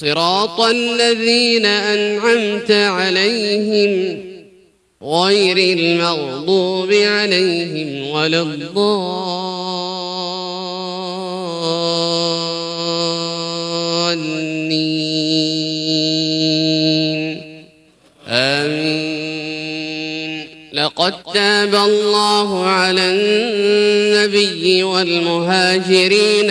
صراط الذين أنعمت عليهم غير المغضوب عليهم ولا الضالين. آمين. لقد تاب الله على النبي والمهاجرين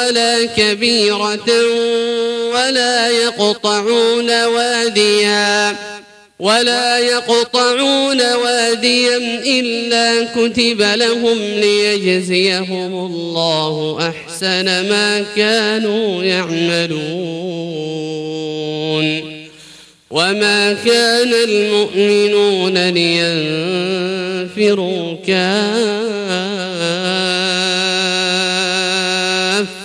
ولا كبيرة ولا يقطعون واديا ولا يقطعون واديا إلا كتب لهم ليجزيهم الله أحسن ما كانوا يعملون وما كان المؤمنون لينفروا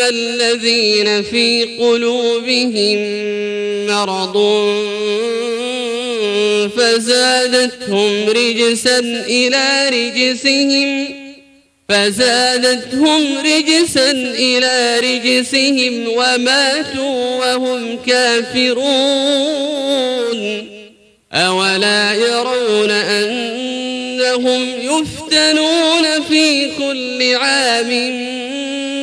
الذين في قلوبهم مرض فزادتهم رجسا إلى رجسهم فزادتهم رجسا إلى رجسهم وماتوا وهم كافرون. أولا يرون أنهم يفتنون في كل عام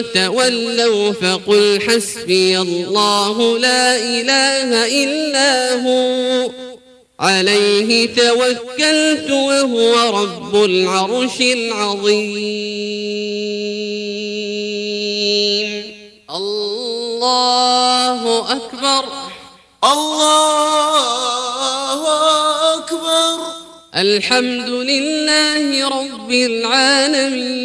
تولوا فقل حسبي الله لا إله إلا هو. عليه توكلت وهو رب العرش العظيم. الله أكبر. الله أكبر. الحمد لله رب العالمين.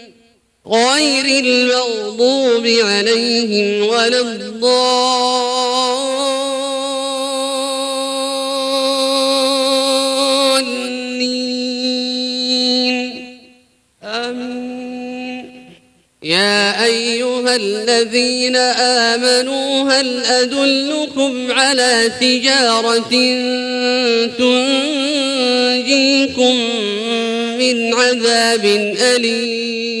غير المغضوب عليهم ولا الضالين. يا أيها الذين آمنوا هل أدلكم على تجارة تنجيكم من عذاب أليم؟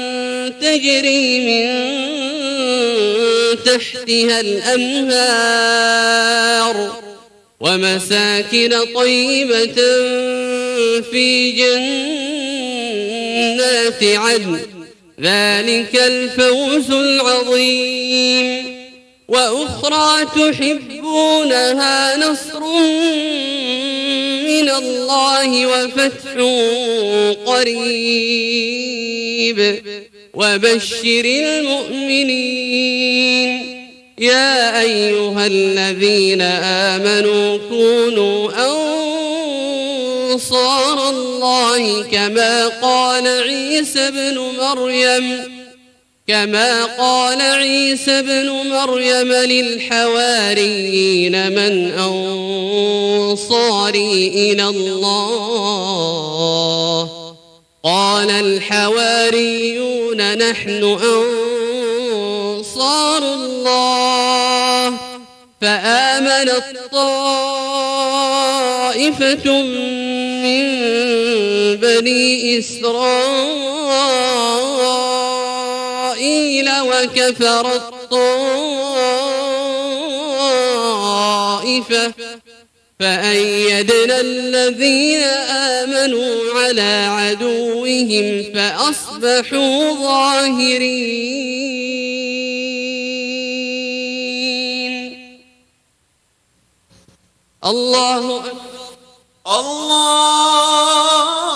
تجري من تحتها الأنهار ومساكن طيبة في جنات عدن. ذلك الفوز العظيم. وأخرى تحبونها نصر من الله وفتح قريب. وبشر المؤمنين. يا أيها الذين آمنوا كونوا أنصار الله كما قال عيسى بن مريم كما قال عيسى ابن مريم للحواريين من أنصاري إلى الله. قال الحواريون نحن أنصار الله. فآمنت طائفة من بني إسرائيل وكفرت طائفة فأيدنا الذين آمنوا على عدوهم فأصبحوا ظاهرين. الله أكبر. الله